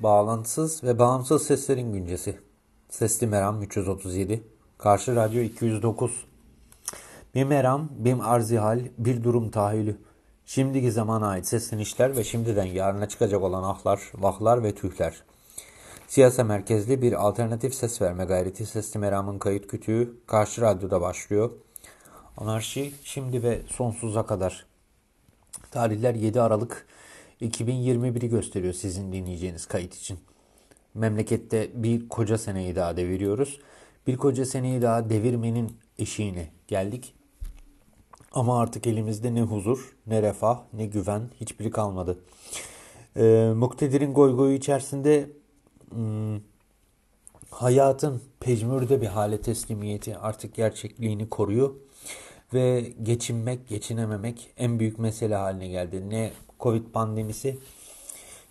Bağlantısız ve bağımsız seslerin güncesi. Sesli Meram 337, Karşı Radyo 209. Bir meram, bir arzihal, bir durum tahayyülü. Şimdiki zamana ait seslenişler ve şimdiden yarına çıkacak olan ahlar, vahlar ve tühler. Siyasa merkezli bir alternatif ses verme gayreti Sesli Meram'ın kayıt kütüğü Karşı Radyo'da başlıyor. Anarşi şimdi ve sonsuza kadar. Tarihler 7 Aralık 2021'i gösteriyor sizin dinleyeceğiniz kayıt için. Memlekette bir koca seneyi daha deviriyoruz. Bir koca seneyi daha devirmenin eşiğine geldik. Ama artık elimizde ne huzur, ne refah, ne güven hiçbiri kalmadı. Ee, Muktedirin goygoyu içerisinde hmm, hayatın pejmürde bir hale teslimiyeti artık gerçekliğini koruyor. Ve geçinmek, geçinememek en büyük mesele haline geldi. Ne Covid pandemisi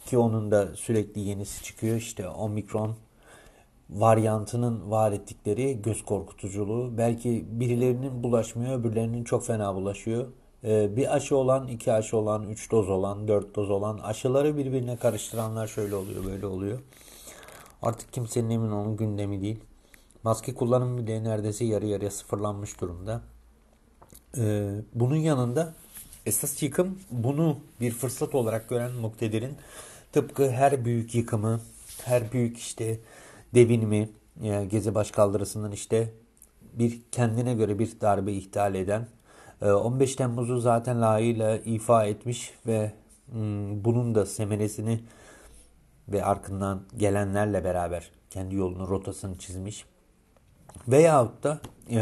ki onun da sürekli yenisi çıkıyor. İşte omikron varyantının var ettikleri göz korkutuculuğu. Belki birilerinin bulaşmıyor, öbürlerinin çok fena bulaşıyor. Ee, bir aşı olan, iki aşı olan, üç doz olan, dört doz olan aşıları birbirine karıştıranlar şöyle oluyor, böyle oluyor. Artık kimsenin emin olun gündemi değil. Maske kullanımı bile neredeyse yarı yarıya sıfırlanmış durumda. Ee, bunun yanında esas yıkım bunu bir fırsat olarak gören muktedirin tıpkı her büyük yıkımı, her büyük işte devinimi, yani Gezi başkaldırısından işte bir kendine göre bir darbe ihlal eden 15 Temmuz'u zaten layığıyla ifa etmiş ve bunun da semeresini ve arkından gelenlerle beraber kendi yolunu, rotasını çizmiş. Veyahut da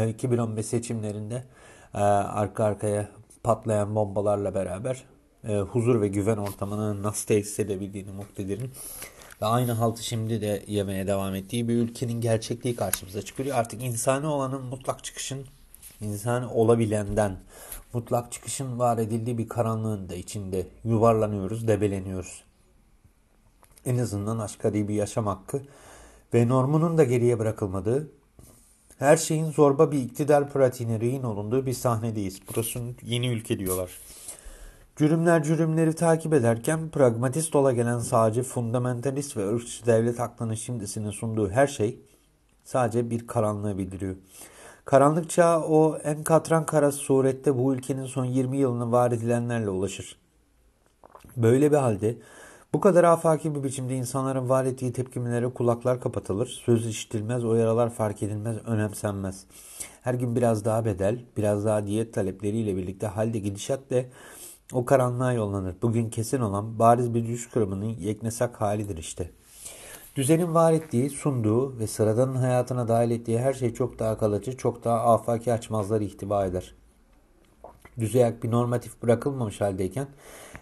2015 seçimlerinde arka arkaya patlayan bombalarla beraber huzur ve güven ortamını nasıl tesis edebildiğini muktedirin ve aynı haltı şimdi de yemeye devam ettiği bir ülkenin gerçekliği karşımıza çıkıyor. Artık insani olanın mutlak çıkışın, insani olabilenden mutlak çıkışın var edildiği bir karanlığın da içinde yuvarlanıyoruz, debeleniyoruz. En azından aşkari bir yaşam hakkı ve normunun da geriye bırakılmadığı, her şeyin zorba bir iktidar pratiğine rehin olunduğu bir sahnedeyiz. Burası yeni ülke diyorlar. Cürümler cürümleri takip ederken pragmatist ola gelen sağcı, fundamentalist ve ırkçı devlet aklının şimdisini sunduğu her şey sadece bir karanlığı bildiriyor. Karanlık çağı o en katran kara surette bu ülkenin son 20 yılını var edilenlerle ulaşır. Böyle bir halde bu kadar afaki bir biçimde insanların var ettiği tepkimelere kulaklar kapatılır, söz işitilmez, o yaralar fark edilmez, önemsenmez. Her gün biraz daha bedel, biraz daha diyet talepleriyle birlikte halde gidişat de o karanlığa yollanır. Bugün kesin olan bariz bir düş kırımının yeknesak halidir işte. Düzenin var ettiği, sunduğu ve sıradanın hayatına dahil ettiği her şey çok daha kalıcı, çok daha afaki açmazları ihtiva eder. Düzeyak bir normatif bırakılmamış haldeyken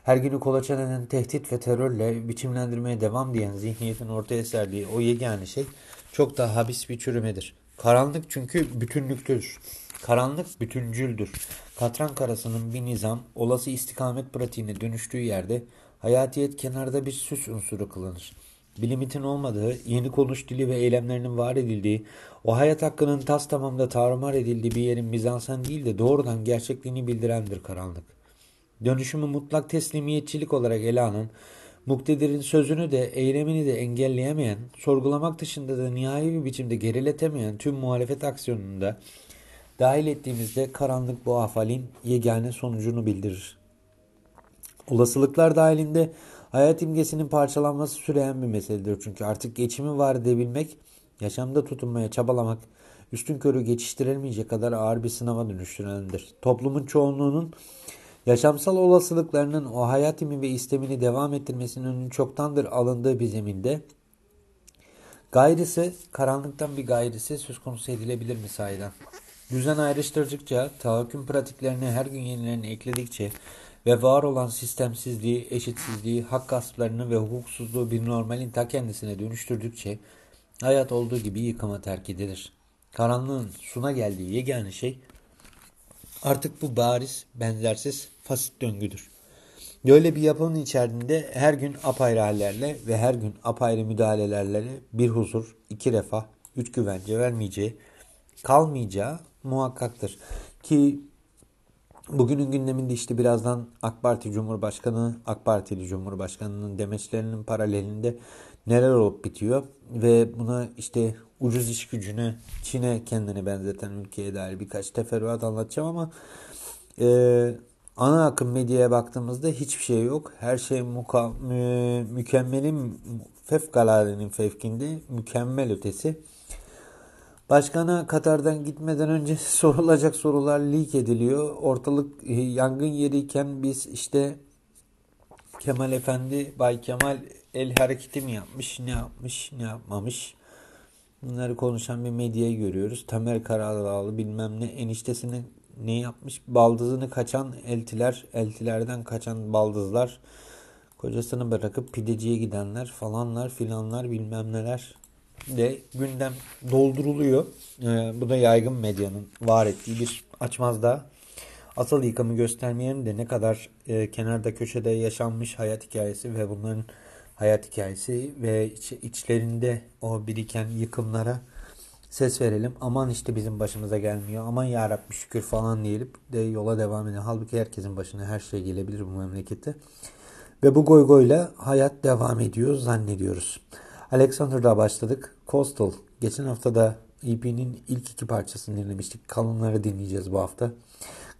her günü kolaçan eden tehdit ve terörle biçimlendirmeye devam diyen zihniyetin ortaya serdiği o yegane şey çok daha habis bir çürümedir. Karanlık çünkü bütünlüktür. Karanlık bütüncüldür. Katran karasının bir nizam, olası istikamet pratiğine dönüştüğü yerde hayatiyet kenarda bir süs unsuru kılınır. Bir limitin olmadığı, yeni konuş dili ve eylemlerinin var edildiği, o hayat hakkının tas tamamda tarumar edildiği bir yerin mizansen değil de doğrudan gerçekliğini bildirendir karanlık. Dönüşümü mutlak teslimiyetçilik olarak ele alan, muktedirin sözünü de eylemini de engelleyemeyen, sorgulamak dışında da nihai bir biçimde geriletemeyen tüm muhalefet aksiyonunda dahil ettiğimizde karanlık bu afalin yegane sonucunu bildirir. Olasılıklar dahilinde hayat imgesinin parçalanması süreyen bir meseledir. Çünkü artık geçimi var edebilmek, yaşamda tutunmaya çabalamak, üstün körü geçiştirilmeyecek kadar ağır bir sınava dönüştürülendir. Toplumun çoğunluğunun yaşamsal olasılıklarının o hayat imi ve istemini devam ettirmesinin önünü çoktandır alındığı bir zeminde gayrisi, karanlıktan bir gayrisi söz konusu edilebilir mi sahiden? Düzen ayrıştırdıkça, tahakküm pratiklerini her gün yenilerini ekledikçe ve var olan sistemsizliği, eşitsizliği, hak gasplarını ve hukuksuzluğu bir normalin ta kendisine dönüştürdükçe hayat olduğu gibi yıkıma terk edilir. Karanlığın suna geldiği yegane şey artık bu bariz, benzersiz, fasit döngüdür. Böyle bir yapının içerisinde her gün apayrı hallerle ve her gün apayrı müdahalelerle bir huzur, iki refah, üç güvence vermeyeceği, kalmayacağı muhakkaktır. Ki Bugünün gündeminde işte birazdan AK Parti Cumhurbaşkanı, AK Partili Cumhurbaşkanı'nın demeçlerinin paralelinde neler olup bitiyor ve buna işte ucuz iş gücüne, Çin'e kendini benzeten ülkeye dair birkaç teferruat anlatacağım ama e, ana akım medyaya baktığımızda hiçbir şey yok. Her şey muka, mü, mükemmelin fevkaladenin fevkinde, mükemmel ötesi. Başkana Katar'dan gitmeden önce sorulacak sorular leak ediliyor. Ortalık e, yangın yeriyken biz işte Kemal Efendi, Bay Kemal el hareketi mi yapmış, ne yapmış, ne yapmamış. Bunları konuşan bir medyayı görüyoruz. Tamer Karadağlı bilmem ne eniştesine ne yapmış? Baldızını kaçan eltiler, eltilerden kaçan baldızlar, kocasını bırakıp pideciye gidenler falanlar filanlar bilmem neler de gündem dolduruluyor. Ee, bu da yaygın medyanın var ettiği bir açmazda asıl yıkımı göstermeyen de ne kadar e, kenarda köşede yaşanmış hayat hikayesi ve bunların hayat hikayesi ve iç, içlerinde o biriken yıkımlara ses verelim. Aman işte bizim başımıza gelmiyor. Aman ya Rabbi şükür falan diyelim de yola devam edelim. Halbuki herkesin başına her şey gelebilir bu memlekette. Ve bu goy goyla hayat devam ediyor zannediyoruz. Alexander'da başladık. Coastal. Geçen hafta da EP'nin ilk iki parçasını dinlemiştik. Kalınları dinleyeceğiz bu hafta.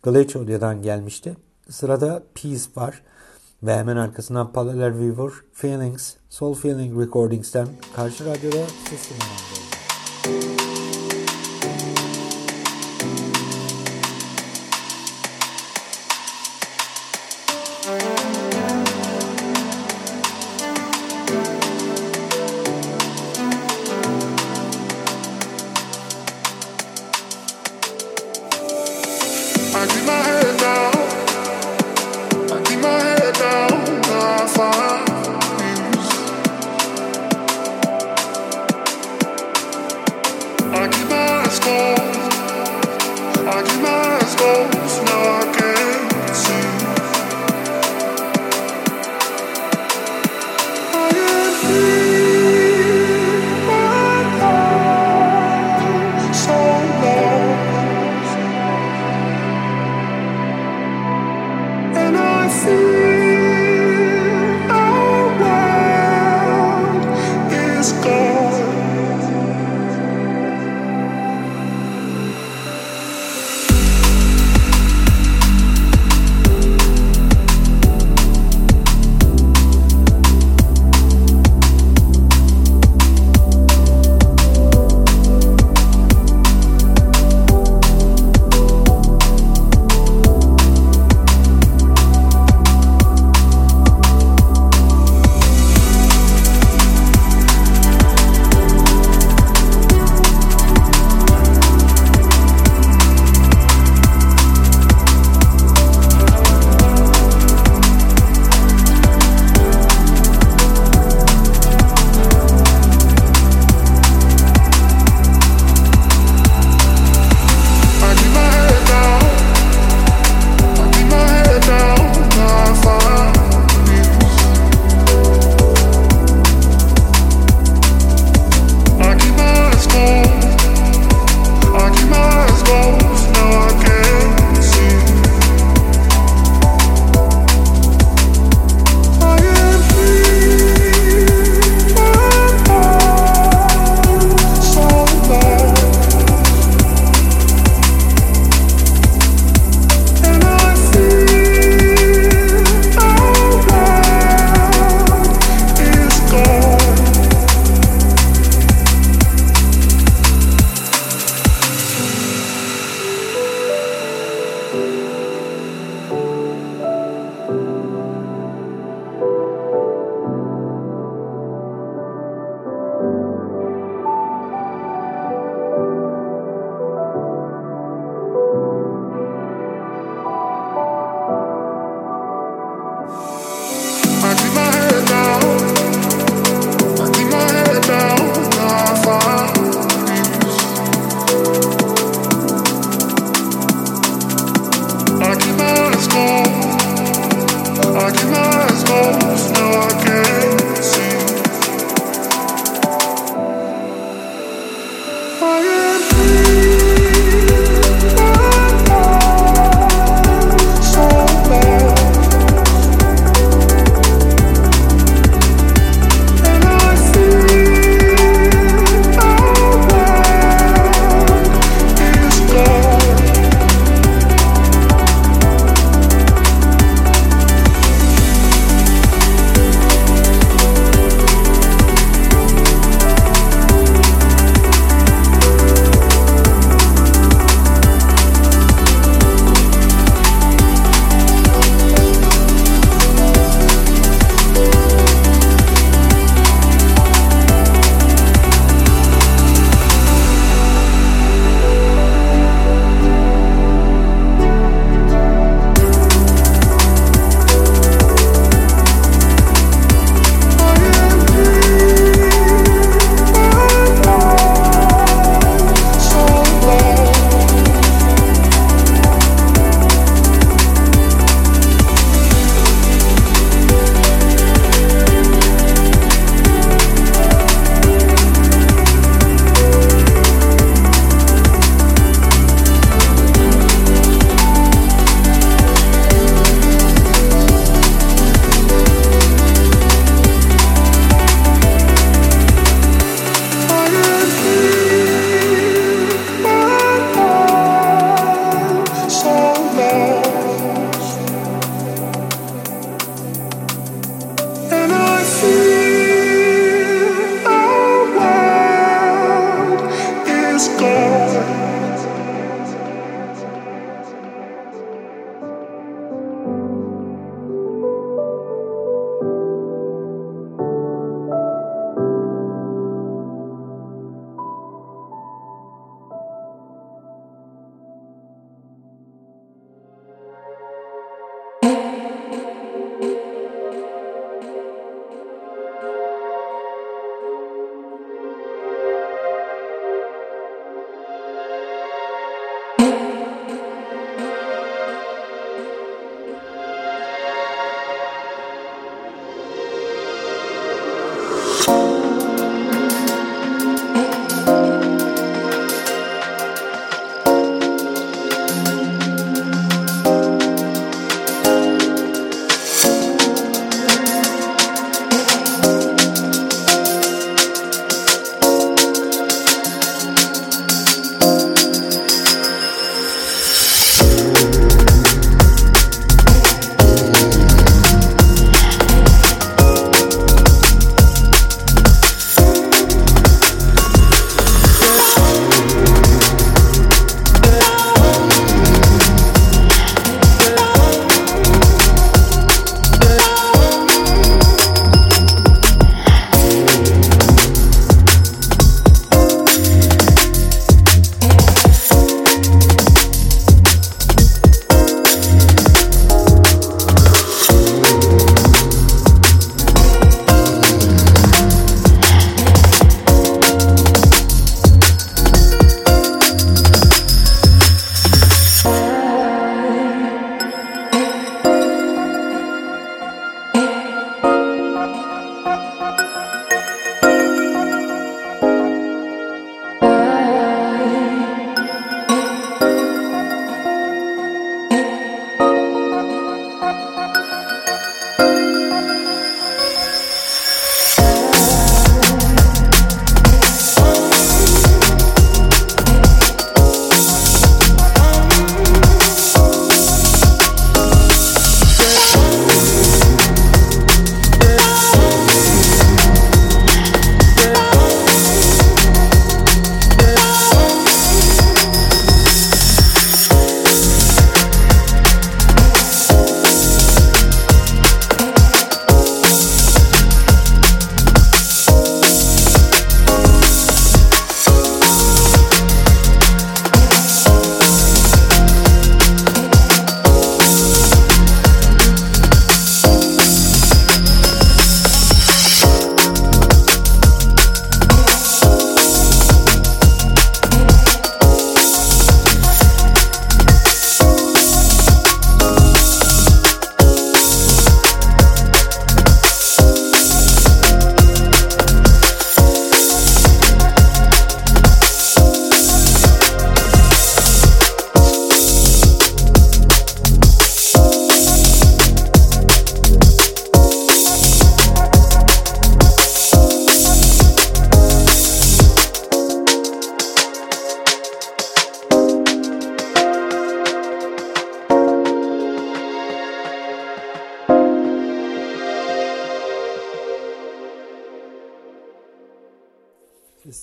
Glacio'dan gelmişti. Sırada Peace var. Ve hemen arkasından Parallel Weaver, Feelings, Soul Feeling Recordings'ten karşı radyoda sesli Sesli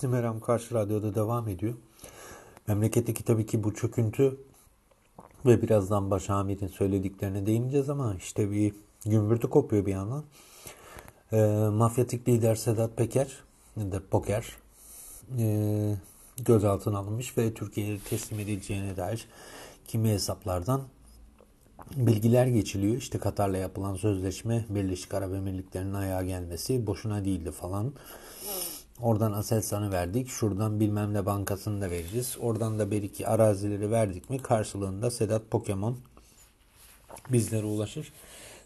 Meram Karşı Radyo'da devam ediyor. Memleketteki tabii ki bu çöküntü ve birazdan Başamir'in söylediklerine değineceğiz ama işte bir gümbürtü kopuyor bir yandan. E, mafyatik lider Sedat Peker, de Poker, e, gözaltına alınmış ve Türkiye'ye teslim edileceğine dair kimi hesaplardan bilgiler geçiliyor. İşte Katar'la yapılan sözleşme Birleşik Arap Emirlikleri'nin ayağa gelmesi boşuna değildi falan. Oradan Aselsan'ı verdik. Şuradan bilmem ne bankasını da vereceğiz. Oradan da bir iki arazileri verdik mi karşılığında Sedat Pokemon bizlere ulaşır.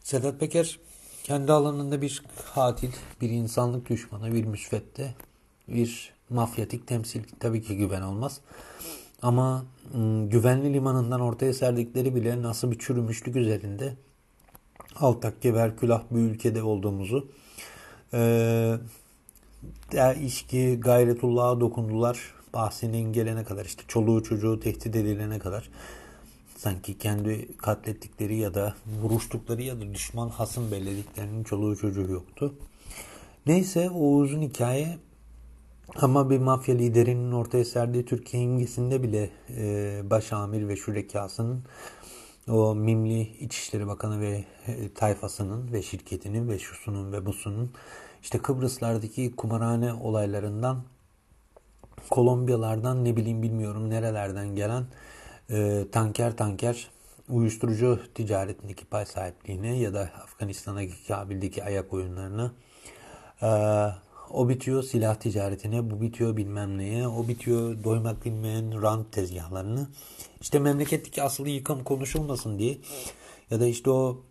Sedat Peker kendi alanında bir katil, bir insanlık düşmanı, bir müsvedde, bir mafyatik temsil tabii ki güven olmaz. Ama ıı, güvenli limanından ortaya serdikleri bile nasıl bir çürümüşlük üzerinde altak geverkülah bir ülkede olduğumuzu e, işki gayretullah'a dokundular. Bahsinin gelene kadar işte çoluğu çocuğu tehdit edilene kadar. Sanki kendi katlettikleri ya da vuruştukları ya da düşman hasım bellediklerinin çoluğu çocuğu yoktu. Neyse o uzun hikaye. Ama bir mafya liderinin ortaya serdiği Türkiye imgesinde bile e, baş amir ve şürekasının o mimli İçişleri Bakanı ve e, tayfasının ve şirketinin ve şusunun ve busunun işte Kıbrıslardaki kumarhane olaylarından Kolombiyalardan ne bileyim bilmiyorum nerelerden gelen e, tanker tanker uyuşturucu ticaretindeki pay sahipliğine ya da Afganistan'daki Kabil'deki ayak oyunlarına e, o bitiyor silah ticaretine, bu bitiyor bilmem neye, o bitiyor doymak bilmeyen rant tezgahlarını. İşte memleketteki asıl yıkım konuşulmasın diye ya da işte o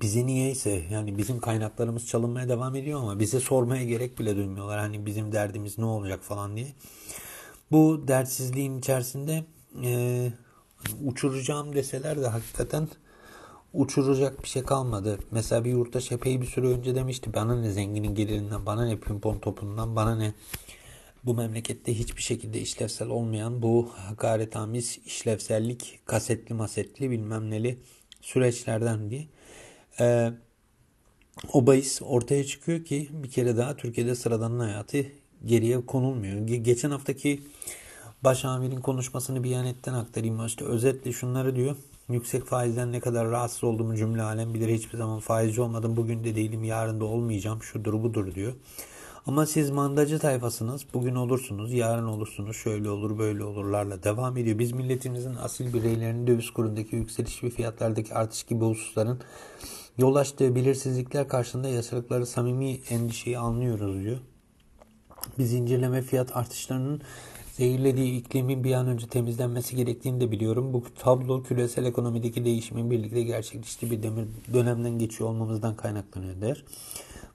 bize niyeyse yani bizim kaynaklarımız çalınmaya devam ediyor ama bize sormaya gerek bile duymuyorlar. Hani bizim derdimiz ne olacak falan diye. Bu dertsizliğin içerisinde e, uçuracağım deseler de hakikaten uçuracak bir şey kalmadı. Mesela bir yurttaş epey bir süre önce demişti bana ne zenginin gelirinden, bana ne pimpon topundan, bana ne bu memlekette hiçbir şekilde işlevsel olmayan bu hakaretamiz işlevsellik kasetli masetli bilmem neli süreçlerden diye. Ee, o bahis ortaya çıkıyor ki bir kere daha Türkiye'de sıradanın hayatı geriye konulmuyor. Geçen haftaki baş amirin konuşmasını Biyanet'ten aktarayım. İşte özetle şunları diyor. Yüksek faizden ne kadar rahatsız olduğumu cümle alem bilir. Hiçbir zaman faizci olmadım. Bugün de değilim. Yarın da olmayacağım. Şudur budur diyor. Ama siz mandacı tayfasınız. Bugün olursunuz. Yarın olursunuz. Şöyle olur böyle olurlarla devam ediyor. Biz milletimizin asil bireylerinin döviz kurundaki yükseliş ve fiyatlardaki artış gibi hususların yol açtığı belirsizlikler karşısında yasalıkları samimi endişeyi anlıyoruz diyor. Biz inceleme fiyat artışlarının zehirlediği iklimin bir an önce temizlenmesi gerektiğini de biliyorum. Bu tablo küresel ekonomideki değişimin birlikte gerçekleştiği bir demir dönemden geçiyor olmamızdan kaynaklanıyor der.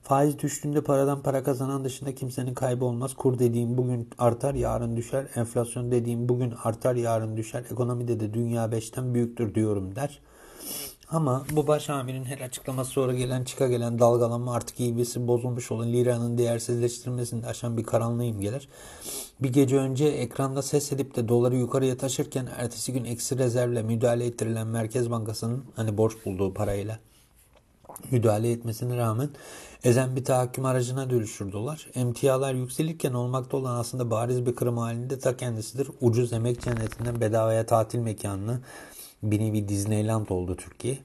Faiz düştüğünde paradan para kazanan dışında kimsenin kaybı olmaz. Kur dediğim bugün artar yarın düşer. Enflasyon dediğim bugün artar yarın düşer. Ekonomide de dünya beşten büyüktür diyorum der. Ama bu baş amirin her açıklaması sonra gelen çıka gelen dalgalanma artık ivesi bozulmuş olan liranın değersizleştirmesini aşan bir karanlığım gelir. Bir gece önce ekranda ses edip de doları yukarıya taşırken ertesi gün eksi rezervle müdahale ettirilen Merkez Bankası'nın hani borç bulduğu parayla müdahale etmesine rağmen ezen bir tahakküm aracına dönüşür dolar. Emtialar yükselirken olmakta olan aslında bariz bir kırım halinde ta kendisidir. Ucuz emek cennetinden bedavaya tatil mekanını bir nevi Disneyland oldu Türkiye.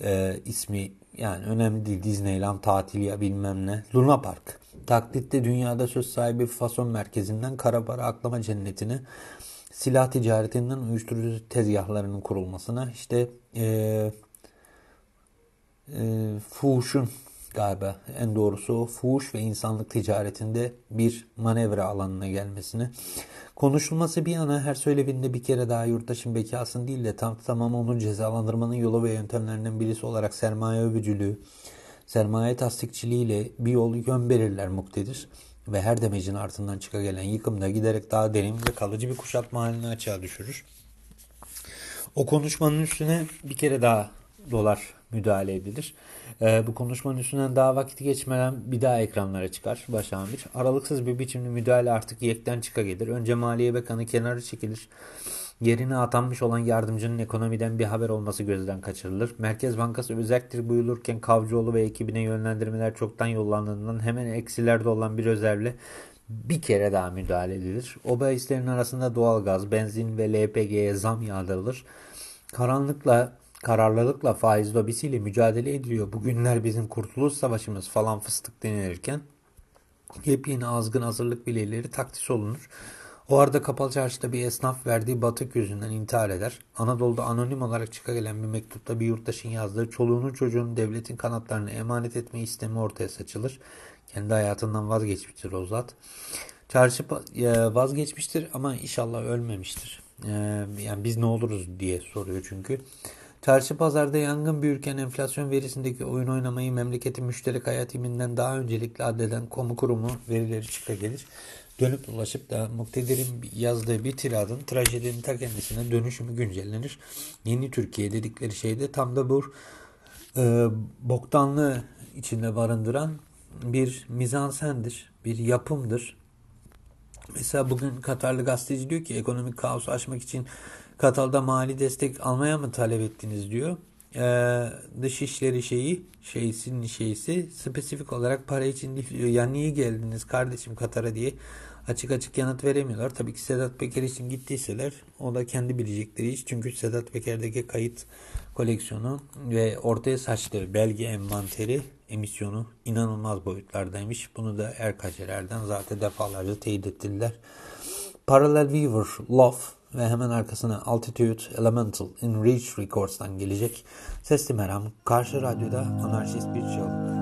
Ee, ismi yani önemli değil Disneyland tatil ya bilmem ne. Luna Park. Taklitte dünyada söz sahibi fason merkezinden kara para aklama cennetine silah ticaretinden uyuşturucu tezgahlarının kurulmasına işte e, e, fuhuşun galiba en doğrusu fuhuş ve insanlık ticaretinde bir manevra alanına gelmesini konuşulması bir yana her söylevinde bir kere daha yurttaşın bekasını değil de tam tamam onu cezalandırmanın yolu ve yöntemlerinden birisi olarak sermaye övücülüğü, sermaye tasdikçiliğiyle bir yol yön belirler muktedir ve her demecin ardından çıka gelen yıkımda giderek daha derin ve kalıcı bir kuşatma halini açığa düşürür. O konuşmanın üstüne bir kere daha dolar müdahale edilir. Ee, bu konuşmanın üstünden daha vakit geçmeden bir daha ekranlara çıkar başamir. Aralıksız bir biçimde müdahale artık yekten çıka gelir. Önce Maliye Bakanı kenara çekilir. Yerine atanmış olan yardımcının ekonomiden bir haber olması gözden kaçırılır. Merkez Bankası özelliktir buyulurken Kavcıoğlu ve ekibine yönlendirmeler çoktan yollandığından hemen eksilerde olan bir özerle bir kere daha müdahale edilir. O bahislerin arasında doğalgaz, benzin ve LPG'ye zam yağdırılır. Karanlıkla, kararlılıkla faiz lobisiyle mücadele ediliyor. Bugünler bizim kurtuluş savaşımız falan fıstık denilirken yepyeni azgın hazırlık bilyeleri taktis olunur. O arada kapalı çarşıda bir esnaf verdiği batık yüzünden intihar eder. Anadolu'da anonim olarak çıkagelen bir mektupta bir yurttaşın yazdığı çoluğunun çocuğunun devletin kanatlarına emanet etme istemi ortaya saçılır. Kendi hayatından vazgeçmiştir o zat. Çarşı e, vazgeçmiştir ama inşallah ölmemiştir. E, yani biz ne oluruz diye soruyor çünkü. Çarşı pazarda yangın büyürken enflasyon verisindeki oyun oynamayı memleketin müşterek hayatiminden daha öncelikli addeden kamu kurumu verileri çıka gelir. Dönüp dolaşıp da muktedirin yazdığı bir tiradın trajedinin ta kendisine dönüşümü güncellenir. Yeni Türkiye dedikleri şey de tam da bu e, boktanlığı içinde barındıran bir mizansendir, bir yapımdır. Mesela bugün Katarlı gazeteci diyor ki ekonomik kaosu aşmak için Katar'da mali destek almaya mı talep ettiniz diyor. Ee, dışişleri şeyi şeysinin şeysi spesifik olarak para için değil diyor. Ya niye geldiniz kardeşim Katar'a diye açık açık yanıt veremiyorlar. Tabii ki Sedat Peker için gittiyseler o da kendi bilecekleri iş. Çünkü Sedat Peker'deki kayıt koleksiyonu ve ortaya saçtığı belge envanteri emisyonu inanılmaz boyutlardaymış. Bunu da Erkaçeler'den zaten defalarca teyit ettiler. Parallel Weaver, Love ve hemen arkasına Altitude Elemental in Reach Records'tan gelecek. Sesli Meram, Karşı Radyo'da anarşist bir çığlık.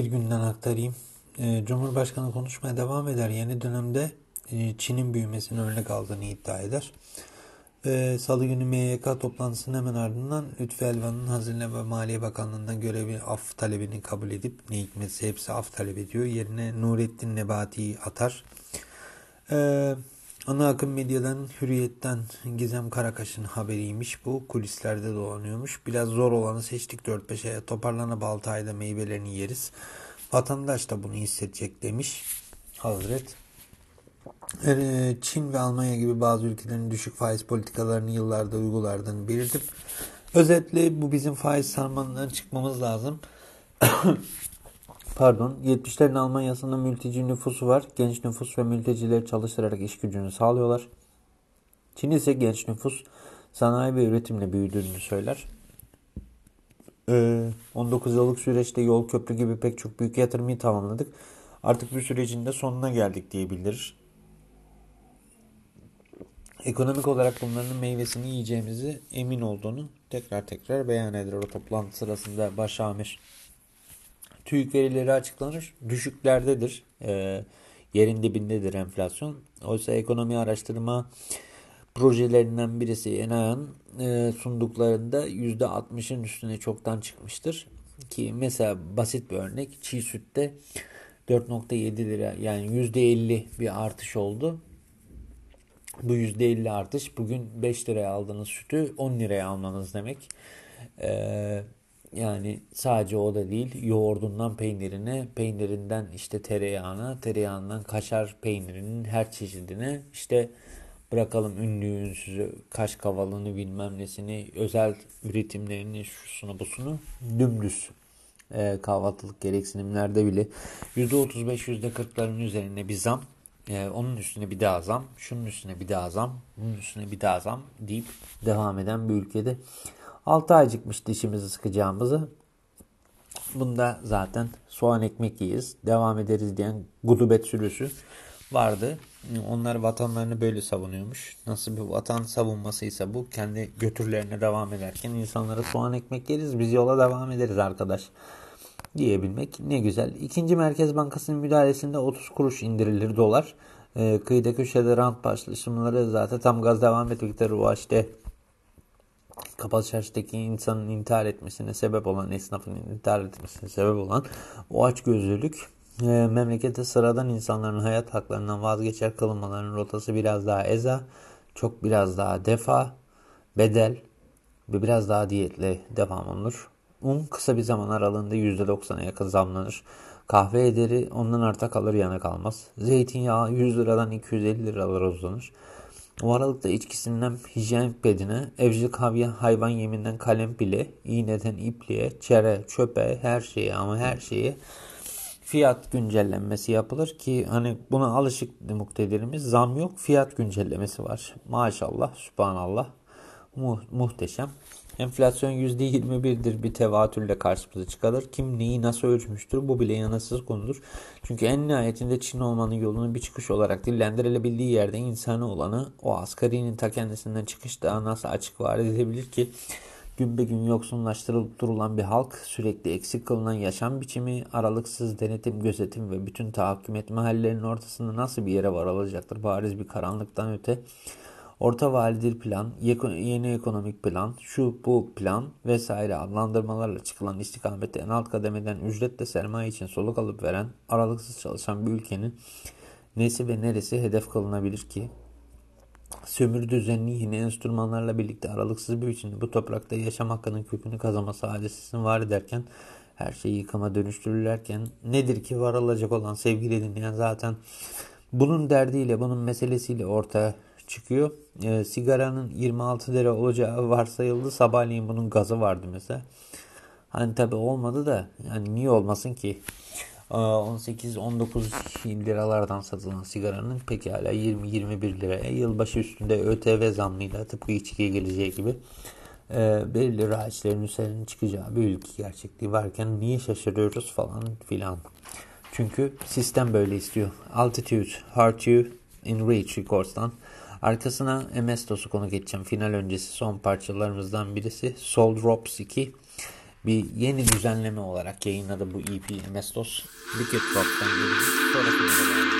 Bir günden aktarayım. Ee, Cumhurbaşkanı konuşmaya devam eder. Yeni dönemde e, Çin'in büyümesini örnek aldığını iddia eder. Salı günü MYK toplantısının hemen ardından Lütfü Elvan'ın Hazine ve Maliye Bakanlığı'ndan görevi af talebini kabul edip ne hikmetse hepsi af talep ediyor. Yerine Nurettin Nebati'yi atar. Ee, ana akım medyadan Hürriyet'ten Gizem Karakaş'ın haberiymiş bu. Kulislerde dolanıyormuş. Biraz zor olanı seçtik 4-5'e. Toparlanıp 6 ayda meyvelerini yeriz. Vatandaş da bunu hissedecek demiş Hazret. Ee, Çin ve Almanya gibi bazı ülkelerin düşük faiz politikalarını yıllarda uygulardığını belirtip özetle bu bizim faiz sarmalından çıkmamız lazım. Pardon, 70'lerin Almanya'sında mülteci nüfusu var. Genç nüfus ve mültecileri çalıştırarak iş gücünü sağlıyorlar. Çin ise genç nüfus, sanayi ve üretimle büyüdüğünü söyler. Ee, 19 yıllık süreçte yol, köprü gibi pek çok büyük yatırımı tamamladık. Artık bu sürecin de sonuna geldik diye bildirir. Ekonomik olarak bunların meyvesini yiyeceğimizi emin olduğunu tekrar tekrar beyan eder o toplantı sırasında başamir. TÜİK verileri açıklanır. Düşüklerdedir. E, yerin dibindedir enflasyon. Oysa ekonomi araştırma projelerinden birisi ENAY'ın e, sunduklarında %60'ın üstüne çoktan çıkmıştır. Ki mesela basit bir örnek çiğ sütte 4.7 lira yani %50 bir artış oldu. Bu %50 artış bugün 5 liraya aldığınız sütü 10 liraya almanız demek. Ee, yani sadece o da değil yoğurdundan peynirine, peynirinden işte tereyağına, tereyağından kaşar peynirinin her çeşidine işte bırakalım ünlü ünsüzü kaş kavalını bilmem nesini özel üretimlerini şusunu busunu dümdüz e, kahvaltılık gereksinimlerde bile %35 %40'ların üzerine bir zam ee, onun üstüne bir daha zam, şunun üstüne bir daha zam, bunun üstüne bir daha zam deyip devam eden bir ülkede 6 aycıkmış dişimizi sıkacağımızı bunda zaten soğan ekmek yiyiz, devam ederiz diyen gudubet sürüsü vardı. Onlar vatanlarını böyle savunuyormuş. Nasıl bir vatan savunmasıysa bu kendi götürlerine devam ederken insanlara soğan ekmek yeriz biz yola devam ederiz arkadaş diyebilmek ne güzel. İkinci Merkez Bankası'nın müdahalesinde 30 kuruş indirilir dolar. E, kıyıda köşede rant başlaşımları zaten tam gaz devam etmekte işte Kapalı çarşıdaki insanın intihar etmesine sebep olan, esnafın intihar etmesine sebep olan o açgözlülük e, memlekette sıradan insanların hayat haklarından vazgeçer kılınmalarının rotası biraz daha eza, çok biraz daha defa, bedel ve biraz daha diyetle devam olur. Un kısa bir zaman aralığında %90'a yakın zamlanır. Kahve ederi ondan arta kalır yana kalmaz. Zeytinyağı 100 liradan 250 liralara uzanır. O aralıkta içkisinden hijyen pedine, evcil kavya hayvan yeminden kalem bile, iğneden ipliğe, çere, çöpe, her şeye ama her şeye fiyat güncellenmesi yapılır ki hani buna alışık muktedirimiz zam yok fiyat güncellemesi var. Maşallah, subhanallah mu muhteşem. Enflasyon %21'dir bir tevatürle karşımıza çıkarır. Kim neyi nasıl ölçmüştür bu bile yanasız konudur. Çünkü en nihayetinde Çin olmanın yolunu bir çıkış olarak dillendirilebildiği yerde insanı olanı o asgarinin ta kendisinden çıkış daha nasıl açık var edilebilir ki gün be gün yoksunlaştırılıp durulan bir halk, sürekli eksik kılınan yaşam biçimi, aralıksız denetim, gözetim ve bütün tahakküm etme hallerinin ortasında nasıl bir yere varılacaktır? Bariz bir karanlıktan öte orta vadeli plan, yeni ekonomik plan, şu bu plan vesaire adlandırmalarla çıkılan istikamette en alt kademeden ücretle sermaye için soluk alıp veren aralıksız çalışan bir ülkenin nesi ve neresi hedef kılınabilir ki? Sömürü düzenini yeni enstrümanlarla birlikte aralıksız bir biçimde bu toprakta yaşam hakkının kökünü kazanması hadisesini var ederken her şeyi yıkıma dönüştürürlerken nedir ki varılacak olan sevgili dinleyen zaten bunun derdiyle bunun meselesiyle ortaya çıkıyor. E, sigaranın 26 lira olacağı varsayıldı. Sabahleyin bunun gazı vardı mesela. Hani tabi olmadı da yani niye olmasın ki? 18-19 liralardan satılan sigaranın pekala 20-21 liraya yılbaşı üstünde ÖTV zammıyla tıpkı içkiye geleceği gibi e, belirli rahaçların üzerine çıkacağı bir ülke gerçekliği varken niye şaşırıyoruz falan filan. Çünkü sistem böyle istiyor. Altitude, Heart You in Records'tan arkasına MS-DOS'u konu geçeceğim. Final öncesi son parçalarımızdan birisi Soul Drops 2 bir yeni düzenleme olarak yayınladı bu EP MS-DOS. Wicked Rock'tan gelecek. Sonra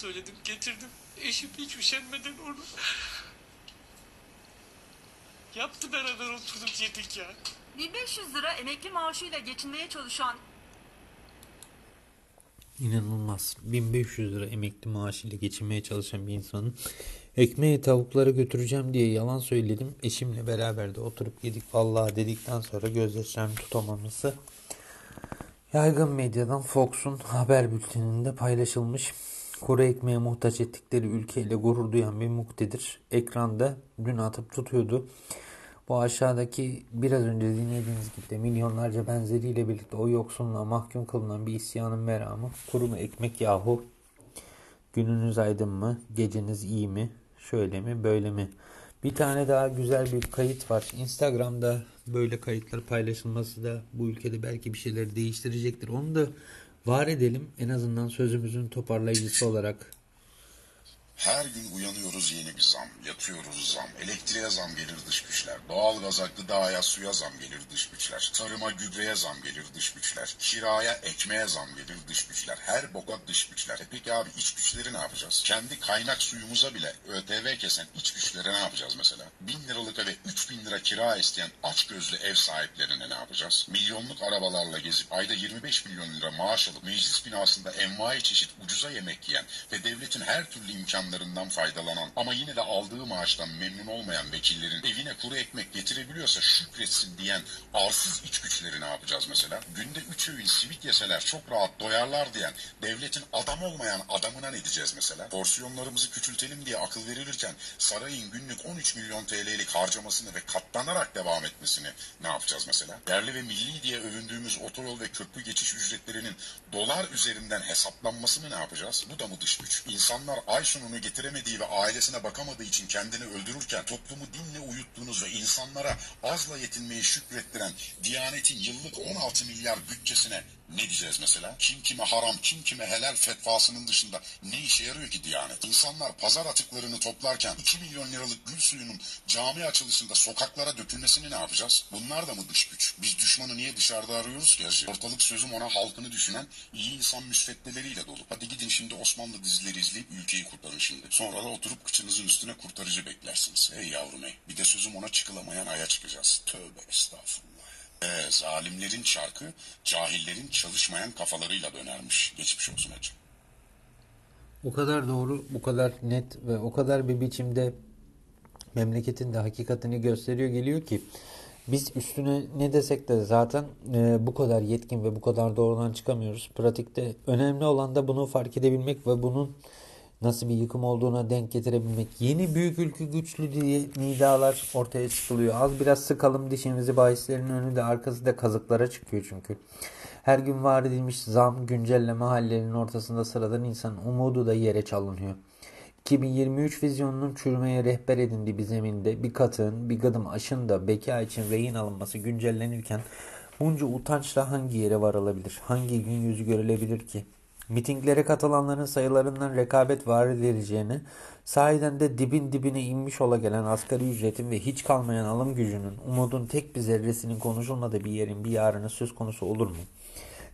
söyledim getirdim. Eşim hiç üşenmeden onu. Yaptı beraber oturduk yedik ya. 1500 lira emekli maaşıyla geçinmeye çalışan İnanılmaz. 1500 lira emekli maaşıyla geçinmeye çalışan bir insanın ekmeği tavuklara götüreceğim diye yalan söyledim. Eşimle beraber de oturup yedik vallahi dedikten sonra gözyaşlarını tutamaması yaygın medyadan Fox'un haber bülteninde paylaşılmış. Kuru ekmeğe muhtaç ettikleri ülkeyle gurur duyan bir muktedir. Ekranda dün atıp tutuyordu. Bu aşağıdaki biraz önce dinlediğiniz gibi de milyonlarca benzeriyle birlikte o yoksunluğa mahkum kılınan bir isyanın meramı. Kuru mu ekmek yahu? Gününüz aydın mı? Geceniz iyi mi? Şöyle mi böyle mi? Bir tane daha güzel bir kayıt var. Instagram'da böyle kayıtlar paylaşılması da bu ülkede belki bir şeyleri değiştirecektir. Onu da var edelim. En azından sözümüzün toparlayıcısı olarak Her gün uyanıyoruz yeni bir zam, yatıyoruz zam, elektriğe zam gelir dış güçler, doğalgaza, gıdaya, suya zam gelir dış güçler, tarıma, gübreye zam gelir dış güçler, kiraya, ekmeğe zam gelir dış güçler, her boka dış güçler. E peki abi iç güçleri ne yapacağız? Kendi kaynak suyumuza bile ÖTV kesen iç güçlere ne yapacağız mesela? Bin liralık eve 3 bin lira kira isteyen aç gözlü ev sahiplerine ne yapacağız? Milyonluk arabalarla gezip ayda 25 milyon lira maaş alıp meclis binasında envai çeşit ucuza yemek yiyen ve devletin her türlü imkanlarından faydalanan ama yine de aldığı maaştan memnun olmayan vekillerin evine kuru ekmek getirebiliyorsa şükretsin diyen arsız iç güçleri ne yapacağız mesela? Günde 3 öğün simit yeseler çok rahat doyarlar diyen devletin adam olmayan adamına ne diyeceğiz mesela? Porsiyonlarımızı küçültelim diye akıl verilirken sarayın günlük 13 milyon TL'lik harcamasını ve katlanarak devam etmesini ne yapacağız mesela? Yerli ve milli diye övündüğümüz otoyol ve köprü geçiş ücretlerinin dolar üzerinden hesaplanmasını ne yapacağız? Bu da mı dış güç? İnsanlar ay sonunu getiremediği ve ailesine bakamadığı için kendini öldürürken toplumu dinle uyuttuğunuz ve insanlara azla yetinmeyi şükrettiren Diyanet'in yıllık 16 milyar bütçesine ne diyeceğiz mesela? Kim kime haram, kim kime helal fetvasının dışında ne işe yarıyor ki Diyanet? İnsanlar pazar atıklarını toplarken 2 milyon liralık gül suyunun cami açılışında sokaklara dökülmesini ne yapacağız? Bunlar da mı dış güç? Biz düşmanı niye dışarıda arıyoruz ki hacı? Ortalık sözüm ona halkını düşünen iyi insan müsveddeleriyle dolu. Hadi gidin şimdi Osmanlı dizileri izleyip ülkeyi kurtarın şimdi. Sonra da oturup kıçınızın üstüne kurtarıcı beklersiniz. Hey yavrum hey. Bir de sözüm ona çıkılamayan aya çıkacağız. Tövbe estağfurullah. Ee, zalimlerin çarkı cahillerin çalışmayan kafalarıyla dönermiş. Geçmiş olsun hacı. O kadar doğru, bu kadar net ve o kadar bir biçimde memleketin de hakikatini gösteriyor geliyor ki biz üstüne ne desek de zaten e, bu kadar yetkin ve bu kadar doğrudan çıkamıyoruz. Pratikte önemli olan da bunu fark edebilmek ve bunun nasıl bir yıkım olduğuna denk getirebilmek. Yeni büyük ülke güçlü diye nidalar ortaya çıkılıyor. Az biraz sıkalım dişimizi bahislerin önü de arkası da kazıklara çıkıyor çünkü. Her gün var edilmiş zam, güncelleme hallerinin ortasında sıradan insan umudu da yere çalınıyor. 2023 vizyonunun çürümeye rehber edindiği bir zeminde bir katığın bir gıdım aşın da beka için rehin alınması güncellenirken bunca utançla hangi yere varılabilir? Hangi gün yüzü görülebilir ki? Mitinglere katılanların sayılarından rekabet var edileceğini, sahiden de dibin dibine inmiş ola gelen asgari ücretin ve hiç kalmayan alım gücünün, umudun tek bir zerresinin konuşulmadığı bir yerin bir yarını söz konusu olur mu?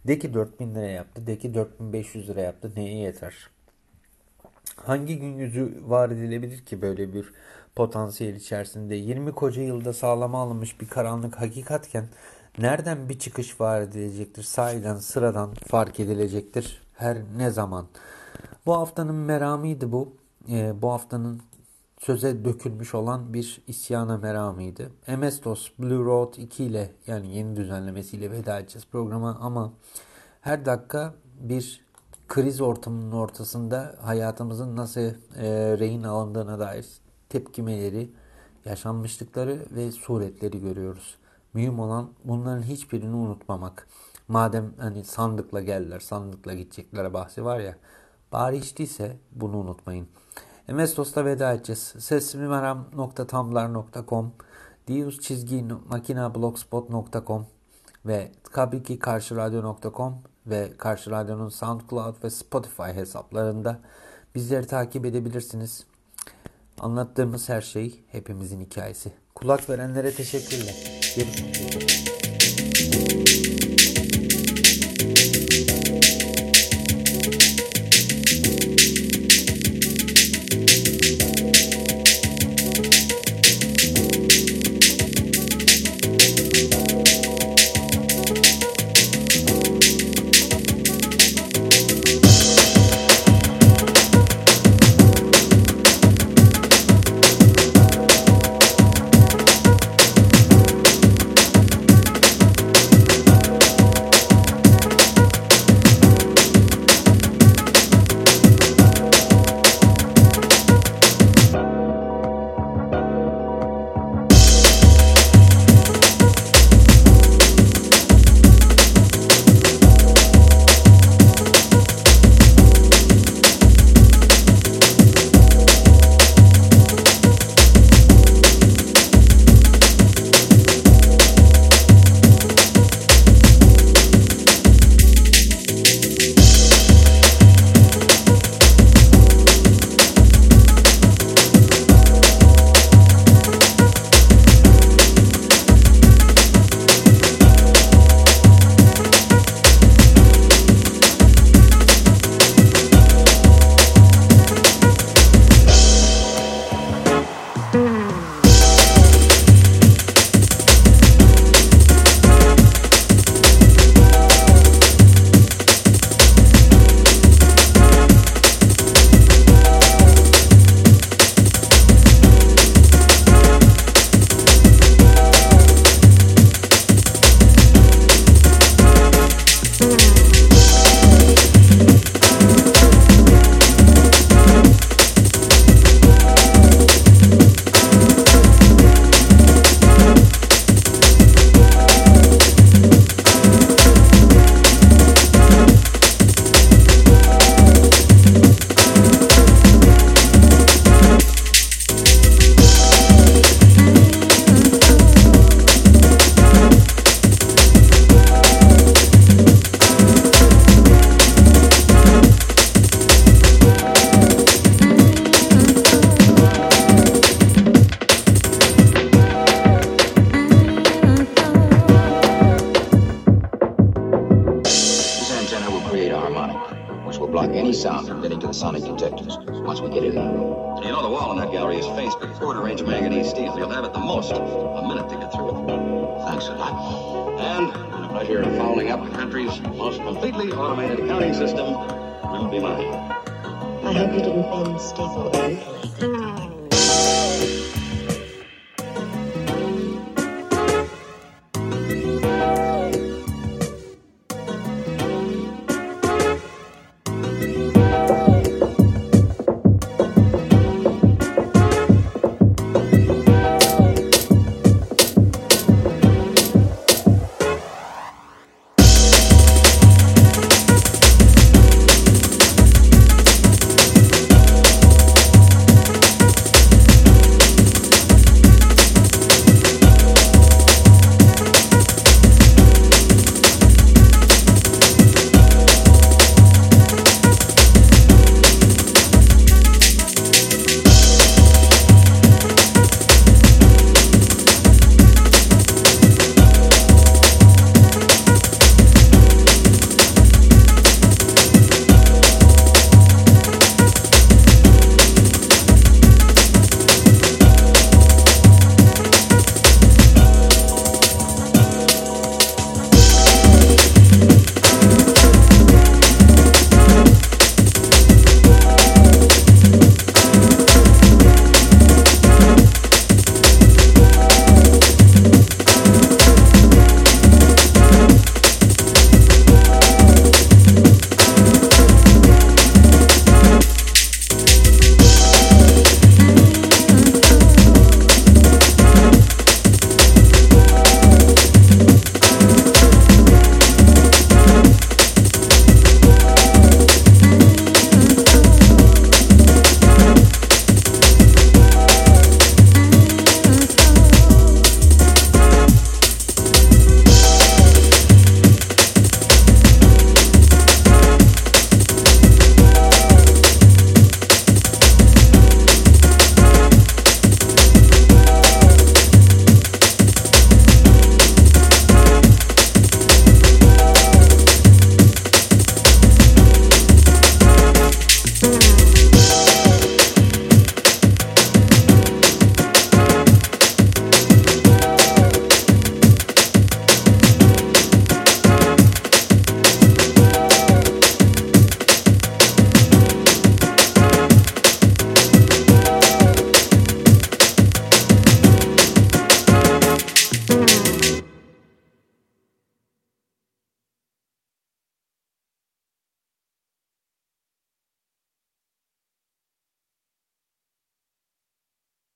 De ki 4000 lira yaptı, de ki 4500 lira yaptı, neye yeter? Hangi gün yüzü var edilebilir ki böyle bir potansiyel içerisinde 20 koca yılda sağlama alınmış bir karanlık hakikatken nereden bir çıkış var edilecektir? Sahiden sıradan fark edilecektir her ne zaman. Bu haftanın meramıydı bu. Ee, bu haftanın söze dökülmüş olan bir isyana meramıydı. MS-DOS Blue Road 2 ile yani yeni düzenlemesiyle veda edeceğiz programa ama her dakika bir kriz ortamının ortasında hayatımızın nasıl e, rehin alındığına dair tepkimeleri, yaşanmışlıkları ve suretleri görüyoruz. Mühim olan bunların hiçbirini unutmamak. Madem hani sandıkla geldiler, sandıkla gidecekler bahsi var ya, bari hiç değilse bunu unutmayın. MS-DOS'ta veda edeceğiz. seslimeram.tumblr.com Dius çizgi makinablogspot.com ve tabii ki karşıradyo.com ve Karşı Radyo'nun SoundCloud ve Spotify hesaplarında bizleri takip edebilirsiniz. Anlattığımız her şey hepimizin hikayesi. Kulak verenlere teşekkürler. Görüşmek üzere.